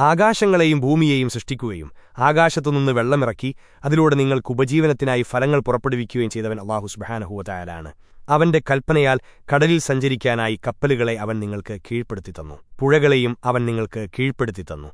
ആകാശങ്ങളെയും ഭൂമിയെയും സൃഷ്ടിക്കുകയും ആകാശത്തുനിന്ന് വെള്ളമിറക്കി അതിലൂടെ നിങ്ങൾക്ക് ഉപജീവനത്തിനായി ഫലങ്ങൾ പുറപ്പെടുവിക്കുകയും ചെയ്തവൻ അള്ളാഹു സുബാനഹുവതായാലാണ് അവന്റെ കൽപ്പനയാൽ കടലിൽ സഞ്ചരിക്കാനായി കപ്പലുകളെ അവൻ നിങ്ങൾക്ക് കീഴ്പ്പെടുത്തി തന്നു പുഴകളെയും അവൻ നിങ്ങൾക്ക് കീഴ്പ്പെടുത്തി തന്നു